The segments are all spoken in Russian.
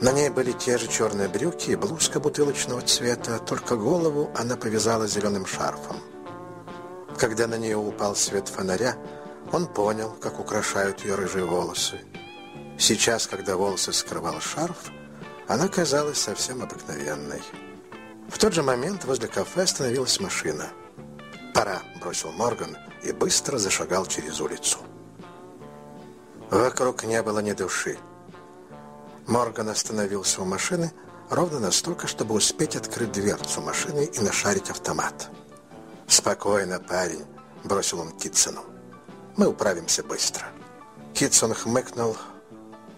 На ней были те же черные брюки и блузка бутылочного цвета, только голову она повязала зеленым шарфом. Когда на нее упал свет фонаря, он понял, как украшают ее рыжие волосы. Сейчас, когда волосы скрывал шарф, она казалась совсем обыкновенной. В тот же момент возле кафе остановилась машина. «Пора», — бросил Морган и быстро зашагал через улицу. Вокруг не было ни души. Морган остановился у машины ровно настолько, чтобы успеть открыть дверцу машины и нашарить автомат. «Спокойно, парень», — бросил он Китсону. «Мы управимся быстро». Китсон хмыкнул,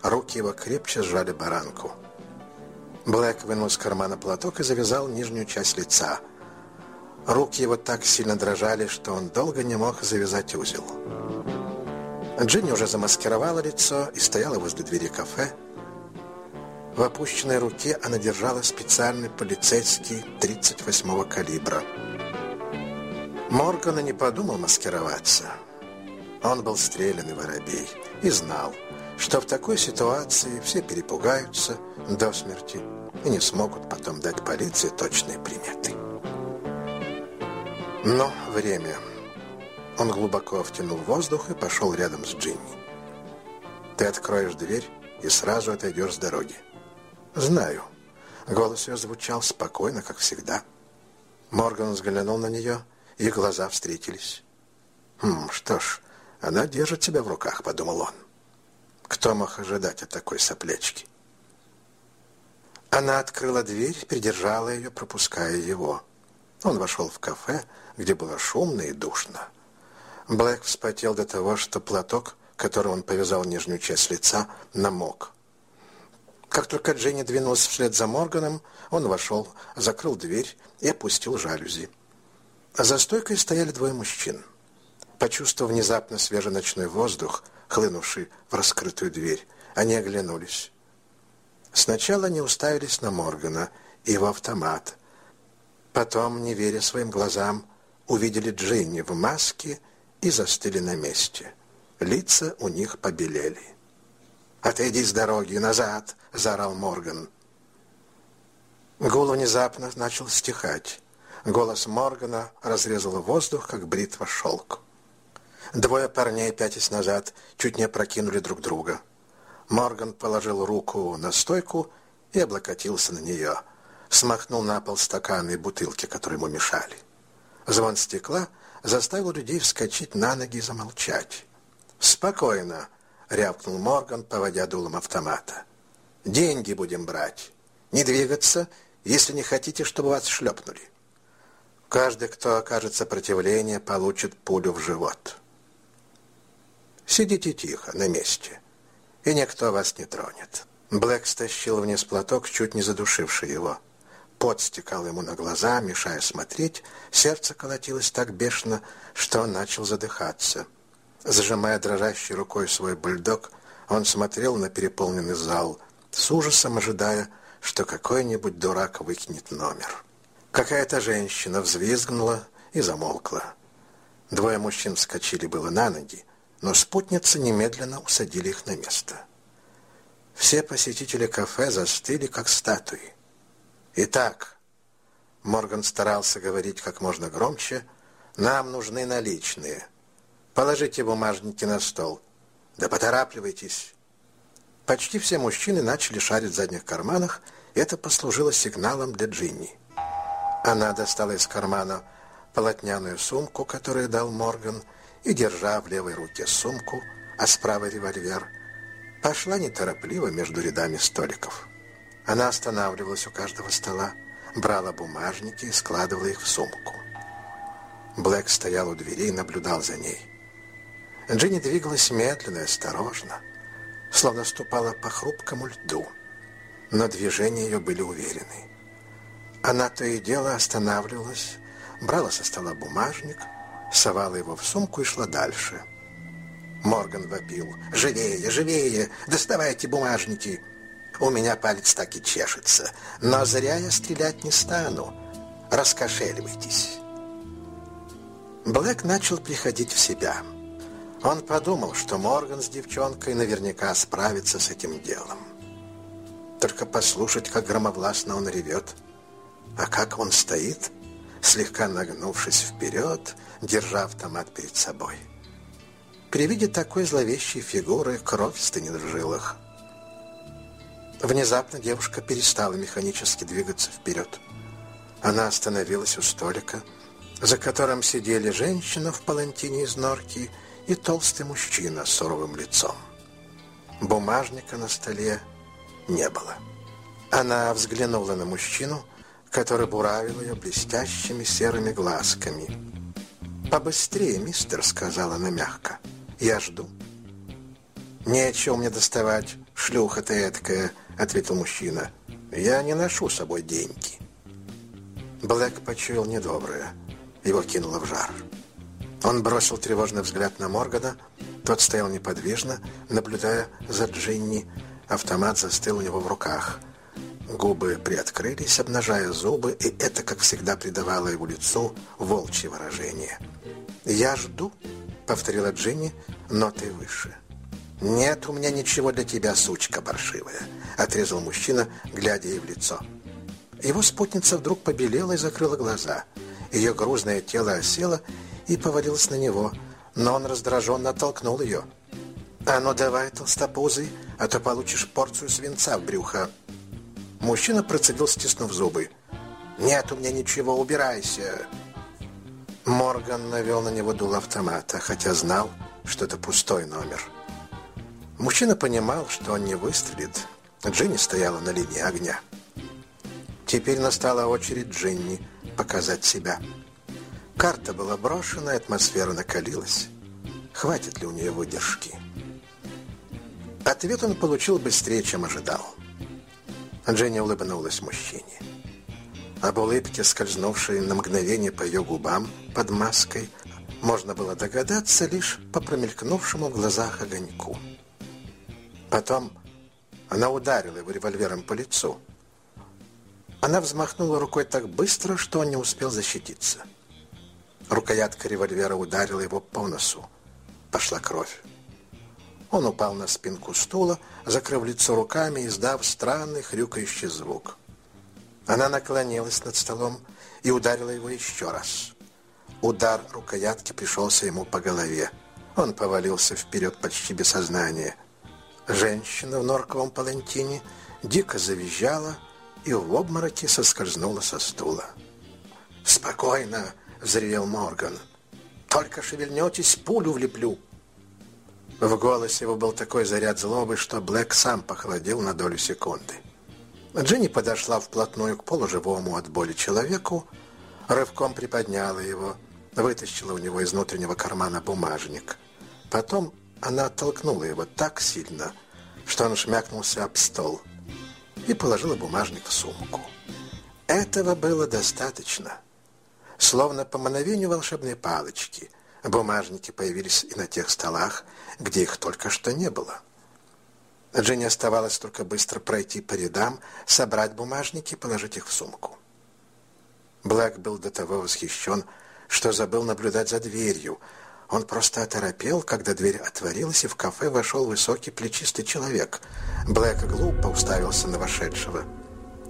руки его крепче сжали баранку. Блэк вынул из кармана платок и завязал нижнюю часть лица. Руки его так сильно дрожали, что он долго не мог завязать узел. Джинни уже замаскировала лицо и стояла возле двери кафе, в опущенной руке она держала специальный полицейский 38-го калибра. Морган не подумал маскироваться. Он был стрелянный воробей и знал, что в такой ситуации все перепугаются до смерти и не смогут потом дать полиции точные приметы. Но время. Он глубоко втянул воздух и пошел рядом с Джинни. Ты откроешь дверь и сразу отойдешь с дороги. «Знаю». Голос ее звучал спокойно, как всегда. Морган взглянул на нее, и глаза встретились. «Хм, что ж, она держит себя в руках», — подумал он. Кто мог ожидать от такой соплечки? Она открыла дверь, придержала ее, пропуская его. Он вошел в кафе, где было шумно и душно. Блэк вспотел до того, что платок, которым он повязал нижнюю часть лица, намок. Как только Дженни двинулась вслед за Морганом, он вошел, закрыл дверь и опустил жалюзи. За стойкой стояли двое мужчин. Почувствовав внезапно свежий ночной воздух, хлынувший в раскрытую дверь, они оглянулись. Сначала они уставились на Моргана и его автомат. Потом, не веря своим глазам, увидели Дженни в маске и застыли на месте. Лица у них побелели. «Отойди с дороги, назад!» — заорал Морган. Гул внезапно начал стихать. Голос Моргана разрезал воздух, как бритва шелк. Двое парней, пятясь назад, чуть не опрокинули друг друга. Морган положил руку на стойку и облокотился на нее. Смахнул на пол стаканы и бутылки, которые ему мешали. Звон стекла заставил людей вскочить на ноги и замолчать. «Спокойно!» Рявкнул Морган, поводя дулом автомата. «Деньги будем брать. Не двигаться, если не хотите, чтобы вас шлепнули. Каждый, кто окажет сопротивление, получит пулю в живот. Сидите тихо, на месте, и никто вас не тронет». Блэк стащил вниз платок, чуть не задушивший его. Пот стекал ему на глаза, мешая смотреть. Сердце колотилось так бешено, что он начал задыхаться. Зажимая дрожащей рукой свой бульдог, он смотрел на переполненный зал, с ужасом ожидая, что какой-нибудь дурак выкинет номер. Какая-то женщина взвизгнула и замолкла. Двое мужчин вскочили было на ноги, но спутницы немедленно усадили их на место. Все посетители кафе застыли, как статуи. «Итак», — Морган старался говорить как можно громче, — «нам нужны наличные». Положите бумажники на стол. Да поторапливайтесь. Почти все мужчины начали шарить в задних карманах, это послужило сигналом для Джинни. Она достала из кармана полотняную сумку, которую дал Морган, и, держа в левой руке сумку, а с правой револьвер, пошла неторопливо между рядами столиков. Она останавливалась у каждого стола, брала бумажники и складывала их в сумку. Блэк стоял у двери и наблюдал за ней. Джинни двигалась медленно и осторожно, словно ступала по хрупкому льду, но движения ее были уверены. Она то и дело останавливалась, брала со стола бумажник, совала его в сумку и шла дальше. Морган вопил. «Живее, живее! Доставайте бумажники!» «У меня палец так и чешется, но зря я стрелять не стану. Раскошеливайтесь!» Блэк начал приходить в себя – он подумал, что Морган с девчонкой наверняка справится с этим делом. Только послушать, как громовластно он ревет. А как он стоит, слегка нагнувшись вперед, держа автомат перед собой. При виде такой зловещей фигуры кровь стынет в жилах. Внезапно девушка перестала механически двигаться вперед. Она остановилась у столика, за которым сидели женщина в палантине из норки и толстый мужчина с суровым лицом. Бумажника на столе не было. Она взглянула на мужчину, который буравил ее блестящими серыми глазками. «Побыстрее, мистер», — сказала она мягко. «Я жду». «Нечего мне доставать, шлюха ты эткая», — ответил мужчина. «Я не ношу с собой деньги». Блэк почуял недоброе. Его кинуло в жар. Он бросил тревожный взгляд на Моргана. Тот стоял неподвижно, наблюдая за Джинни. Автомат застыл у него в руках. Губы приоткрылись, обнажая зубы, и это, как всегда, придавало его лицу волчье выражение. «Я жду», — повторила Джинни, нотой выше. «Нет у меня ничего для тебя, сучка паршивая», — отрезал мужчина, глядя ей в лицо. Его спутница вдруг побелела и закрыла глаза. Ее грузное тело осело и повалилось на него, но он раздраженно оттолкнул ее. «А ну давай, толстопузый, а то получишь порцию свинца в брюхо». Мужчина процедил, стиснув зубы. «Нет у меня ничего, убирайся!» Морган навел на него дул автомата, хотя знал, что это пустой номер. Мужчина понимал, что он не выстрелит. Джинни стояла на линии огня. Теперь настала очередь Джинни показать себя. Карта была брошена, атмосфера накалилась. Хватит ли у нее выдержки? Ответ он получил быстрее, чем ожидал. Дженни улыбнулась мужчине. Об улыбке, скользнувшей на мгновение по ее губам под маской, можно было догадаться лишь по промелькнувшему в глазах огоньку. Потом она ударила его револьвером по лицу – она взмахнула рукой так быстро, что он не успел защититься. Рукоятка револьвера ударила его по носу. Пошла кровь. Он упал на спинку стула, закрыв лицо руками, издав странный хрюкающий звук. Она наклонилась над столом и ударила его еще раз. Удар рукоятки пришелся ему по голове. Он повалился вперед почти без сознания. Женщина в норковом палантине дико завизжала, и в обмороке соскользнула со стула. «Спокойно!» — взревел Морган. «Только шевельнетесь, пулю влеплю!» В голосе его был такой заряд злобы, что Блэк сам похолодел на долю секунды. Джинни подошла вплотную к полуживому от боли человеку, рывком приподняла его, вытащила у него из внутреннего кармана бумажник. Потом она оттолкнула его так сильно, что он шмякнулся об стол и положила бумажник в сумку. Этого было достаточно. Словно по мановению волшебной палочки, бумажники появились и на тех столах, где их только что не было. Дженни оставалось только быстро пройти по рядам, собрать бумажники и положить их в сумку. Блэк был до того восхищен, что забыл наблюдать за дверью, он просто оторопел, когда дверь отворилась, и в кафе вошел высокий плечистый человек. Блэк глупо уставился на вошедшего.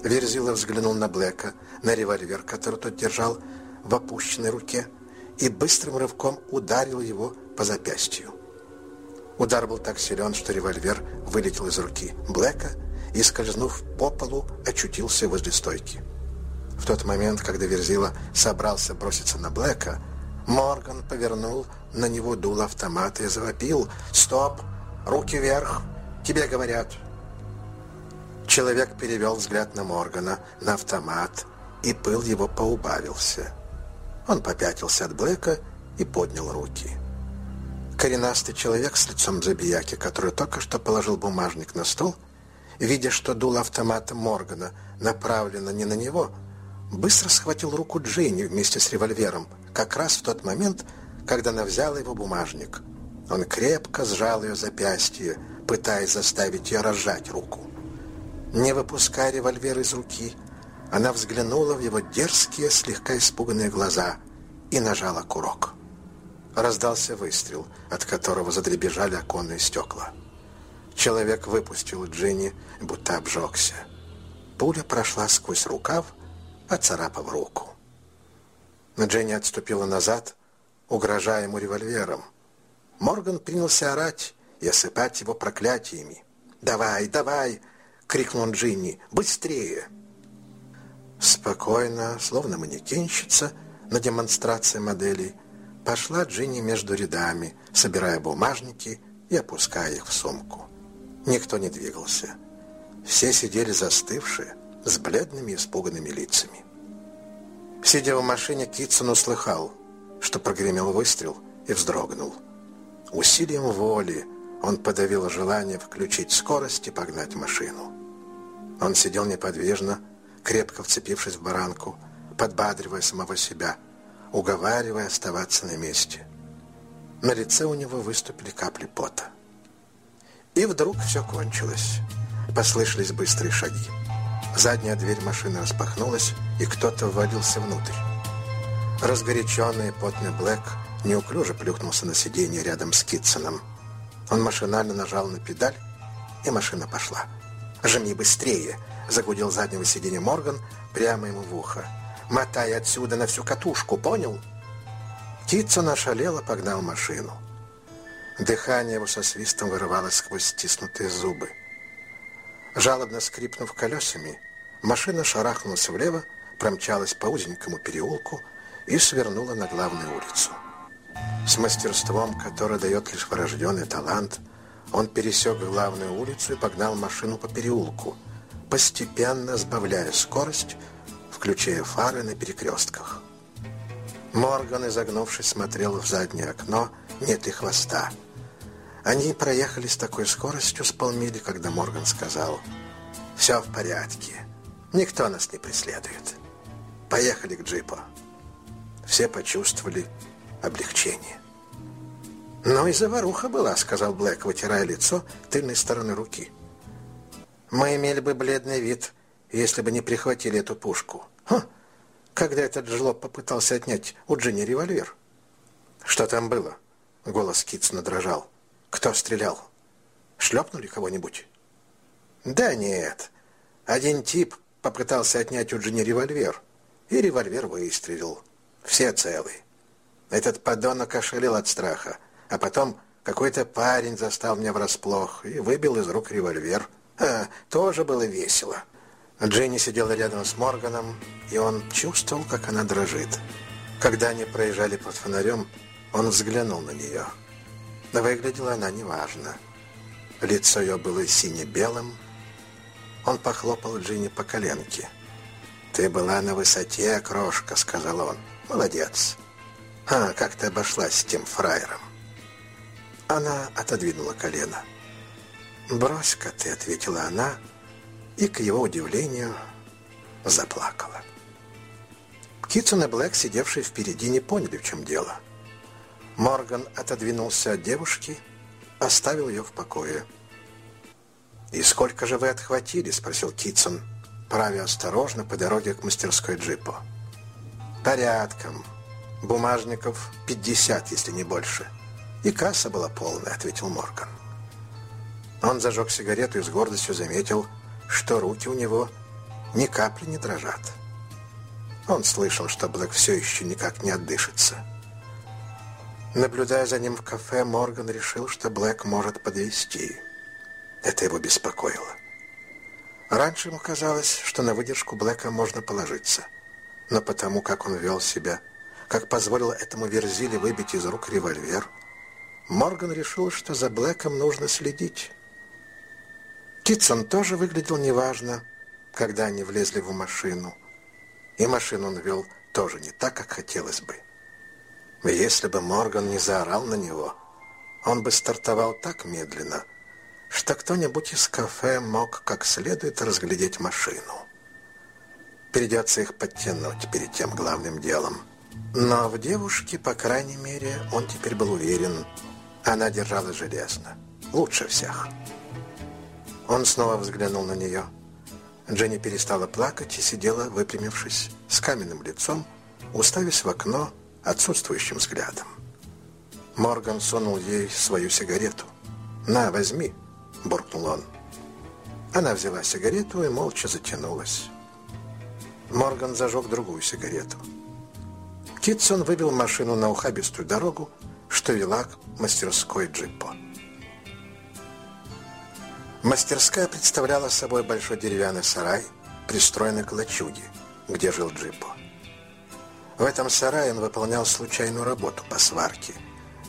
Верзила взглянул на Блэка, на револьвер, который тот держал в опущенной руке, и быстрым рывком ударил его по запястью. Удар был так силен, что револьвер вылетел из руки Блэка и, скользнув по полу, очутился возле стойки. В тот момент, когда Верзила собрался броситься на Блэка, Морган повернул на него дул автомат и завопил «Стоп! Руки вверх! Тебе говорят!» Человек перевел взгляд на Моргана, на автомат, и пыл его поубавился. Он попятился от Блэка и поднял руки. Коренастый человек с лицом забияки, который только что положил бумажник на стол, видя, что дул автомата Моргана направлено не на него, быстро схватил руку Джинни вместе с револьвером, как раз в тот момент, когда она взяла его бумажник. Он крепко сжал ее запястье, пытаясь заставить ее разжать руку. Не выпуская револьвер из руки, она взглянула в его дерзкие, слегка испуганные глаза и нажала курок. Раздался выстрел, от которого задребежали оконные стекла. Человек выпустил Джинни, будто обжегся. Пуля прошла сквозь рукав, оцарапав руку. Дженни отступила назад, угрожая ему револьвером. Морган принялся орать и осыпать его проклятиями. «Давай, давай!» — крикнул Джинни. «Быстрее!» Спокойно, словно манекенщица на демонстрации моделей, пошла Джинни между рядами, собирая бумажники и опуская их в сумку. Никто не двигался. Все сидели застывшие, с бледными испуганными лицами. Сидя в машине, Китсон услыхал, что прогремел выстрел и вздрогнул. Усилием воли он подавил желание включить скорость и погнать машину. Он сидел неподвижно, крепко вцепившись в баранку, подбадривая самого себя, уговаривая оставаться на месте. На лице у него выступили капли пота. И вдруг все кончилось. Послышались быстрые шаги. Задняя дверь машины распахнулась, и кто-то ввалился внутрь. Разгоряченный потный Блэк неуклюже плюхнулся на сиденье рядом с Китсоном. Он машинально нажал на педаль, и машина пошла. «Жми быстрее!» — загудел заднего сиденья Морган прямо ему в ухо. «Мотай отсюда на всю катушку, понял?» Китсон ошалело погнал машину. Дыхание его со свистом вырывалось сквозь стиснутые зубы. Жалобно скрипнув колесами, машина шарахнулась влево, промчалась по узенькому переулку и свернула на главную улицу. С мастерством, которое дает лишь врожденный талант, он пересек главную улицу и погнал машину по переулку, постепенно сбавляя скорость, включая фары на перекрестках. Морган, изогнувшись, смотрел в заднее окно, нет и хвоста. Они проехали с такой скоростью с полмили, когда Морган сказал «Все в порядке, никто нас не преследует. Поехали к джипу». Все почувствовали облегчение. «Ну и заваруха была», — сказал Блэк, вытирая лицо тыльной стороной руки. «Мы имели бы бледный вид, если бы не прихватили эту пушку. Ха! Когда этот жлоб попытался отнять у Джинни револьвер». «Что там было?» — голос Китсона дрожал. «Кто стрелял? Шлепнули кого-нибудь?» «Да нет. Один тип попытался отнять у Джинни револьвер, и револьвер выстрелил. Все целы. Этот подонок ошалел от страха, а потом какой-то парень застал меня врасплох и выбил из рук револьвер. Тоже было весело. Дженни сидела рядом с Морганом, и он чувствовал, как она дрожит. Когда они проезжали под фонарем, он взглянул на нее. Но выглядела она неважно. Лицо ее было сине-белым. Он похлопал Джинни по коленке. «Ты была на высоте, крошка», — сказал он. «Молодец. А, как ты обошлась с тем фраером?» Она отодвинула колено. «Брось-ка ты», — ответила она, и, к его удивлению, заплакала. Китсон и Блэк, сидевшие впереди, не поняли, в чем дело. Морган отодвинулся от девушки, оставил ее в покое. «И сколько же вы отхватили?» — спросил Китсон, правя осторожно по дороге к мастерской джипу. «Порядком. Бумажников 50, если не больше. И касса была полная», — ответил Морган. Он зажег сигарету и с гордостью заметил, что руки у него ни капли не дрожат. Он слышал, что Блэк все еще никак не отдышится. Наблюдая за ним в кафе, Морган решил, что Блэк может подвести. Это его беспокоило. Раньше ему казалось, что на выдержку Блэка можно положиться. Но потому, как он вел себя, как позволил этому Верзиле выбить из рук револьвер, Морган решил, что за Блэком нужно следить. Китсон тоже выглядел неважно, когда они влезли в машину. И машину он вел тоже не так, как хотелось бы. Если бы Морган не заорал на него, он бы стартовал так медленно, что кто-нибудь из кафе мог как следует разглядеть машину. Придется их подтянуть перед тем главным делом. Но в девушке, по крайней мере, он теперь был уверен, она держалась железно. Лучше всех. Он снова взглянул на нее. Дженни перестала плакать и сидела, выпрямившись, с каменным лицом, уставясь в окно, отсутствующим взглядом. Морган сунул ей свою сигарету. «На, возьми», — буркнул он. Она взяла сигарету и молча затянулась. Морган зажег другую сигарету. Китсон вывел машину на ухабистую дорогу, что вела к мастерской джипа. Мастерская представляла собой большой деревянный сарай, пристроенный к лачуге, где жил Джипо. В этом сарае он выполнял случайную работу по сварке,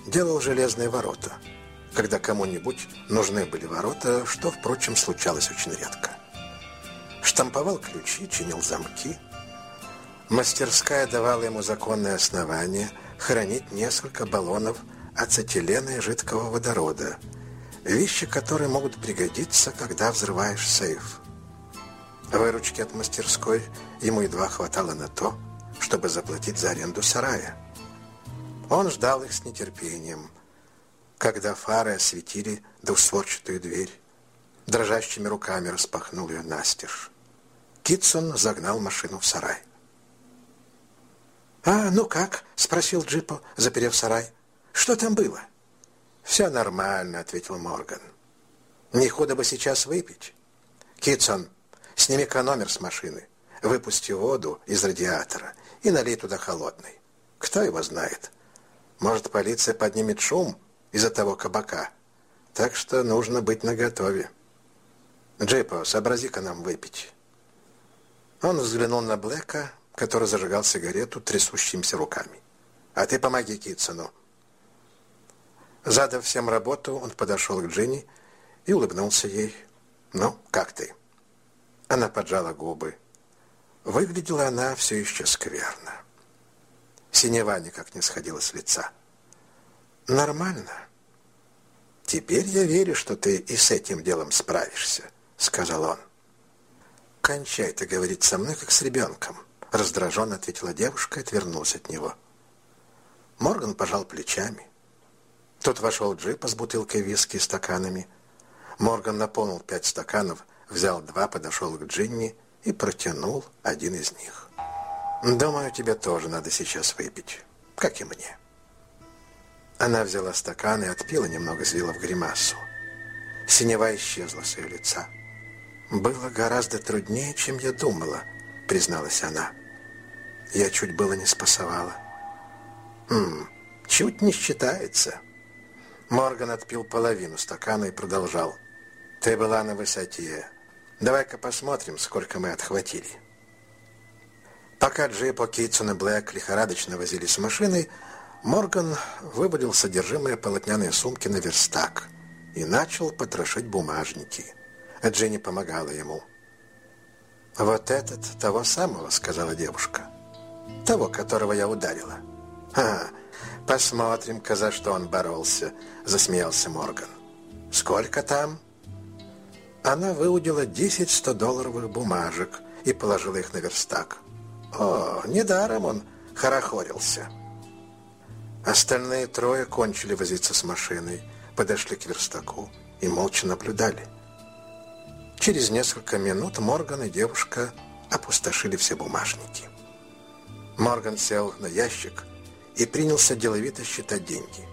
делал железные ворота, когда кому-нибудь нужны были ворота, что, впрочем, случалось очень редко. Штамповал ключи, чинил замки. Мастерская давала ему законное основание хранить несколько баллонов ацетилена и жидкого водорода – Вещи, которые могут пригодиться, когда взрываешь сейф. Выручки от мастерской ему едва хватало на то, чтобы заплатить за аренду сарая. Он ждал их с нетерпением, когда фары осветили двустворчатую дверь. Дрожащими руками распахнул ее настежь. Китсон загнал машину в сарай. «А, ну как?» — спросил Джипо, заперев сарай. «Что там было?» «Все нормально», — ответил Морган. «Не худо бы сейчас выпить. Китсон, сними-ка номер с машины, выпусти воду из радиатора и налей туда холодный. Кто его знает? Может, полиция поднимет шум из-за того кабака. Так что нужно быть наготове. Джипо, сообрази-ка нам выпить». Он взглянул на Блэка, который зажигал сигарету трясущимися руками. «А ты помоги Китсону». Задав всем работу, он подошел к Джинни и улыбнулся ей. «Ну, как ты?» Она поджала губы. Выглядела она все еще скверно. Синева никак не сходила с лица. «Нормально. Теперь я верю, что ты и с этим делом справишься», — сказал он. «Кончай ты говорить со мной, как с ребенком», — раздраженно ответила девушка и отвернулась от него. Морган пожал плечами. Тут вошел джипа с бутылкой виски и стаканами. Морган наполнил пять стаканов, взял два, подошел к Джинни и протянул один из них. «Думаю, тебе тоже надо сейчас выпить, как и мне». Она взяла стакан и отпила немного, сделав гримасу. Синева исчезла с ее лица. «Было гораздо труднее, чем я думала», — призналась она. «Я чуть было не спасовала». «Хм, чуть не считается». Морган отпил половину стакана и продолжал. «Ты была на высоте. Давай-ка посмотрим, сколько мы отхватили». Пока Джипо, Китсон и Блэк лихорадочно возились с машиной, Морган вывалил содержимое полотняной сумки на верстак и начал потрошить бумажники. Дженни помогала ему. «Вот этот того самого», — сказала девушка. «Того, которого я ударила». «Ха, посмотрим-ка, за что он боролся», — засмеялся Морган. «Сколько там?» Она выудила 10 100-долларовых бумажек и положила их на верстак. О, недаром он хорохорился. Остальные трое кончили возиться с машиной, подошли к верстаку и молча наблюдали. Через несколько минут Морган и девушка опустошили все бумажники. Морган сел на ящик и принялся деловито считать деньги.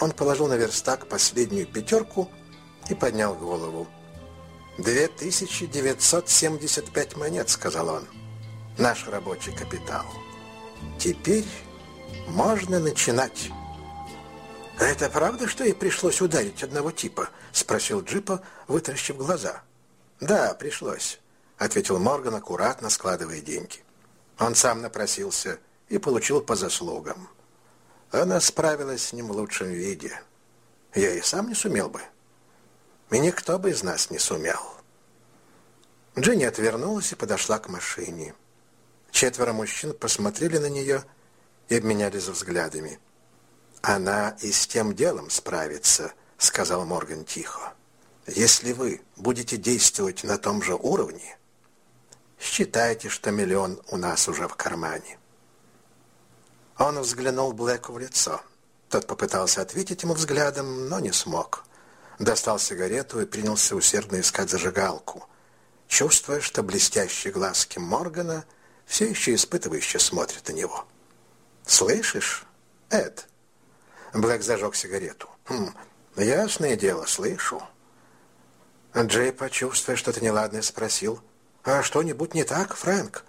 Он положил на верстак последнюю пятерку и поднял голову. «Две тысячи девятьсот семьдесят пять монет», — сказал он. «Наш рабочий капитал. Теперь можно начинать». «А это правда, что ей пришлось ударить одного типа?» — спросил Джипа, вытаращив глаза. «Да, пришлось», — ответил Морган, аккуратно складывая деньги. Он сам напросился и получил по заслугам. Она справилась с ним в лучшем виде. Я и сам не сумел бы. И никто бы из нас не сумел. Дженни отвернулась и подошла к машине. Четверо мужчин посмотрели на нее и обменялись взглядами. «Она и с тем делом справится», — сказал Морган тихо. «Если вы будете действовать на том же уровне, считайте, что миллион у нас уже в кармане». Он взглянул Блэку в лицо. Тот попытался ответить ему взглядом, но не смог. Достал сигарету и принялся усердно искать зажигалку, чувствуя, что блестящие глазки Моргана все еще испытывающе смотрят на него. «Слышишь, Эд?» Блэк зажег сигарету. «Хм, ясное дело, слышу». Джей, почувствуя что-то неладное, спросил. «А что-нибудь не так, Фрэнк?»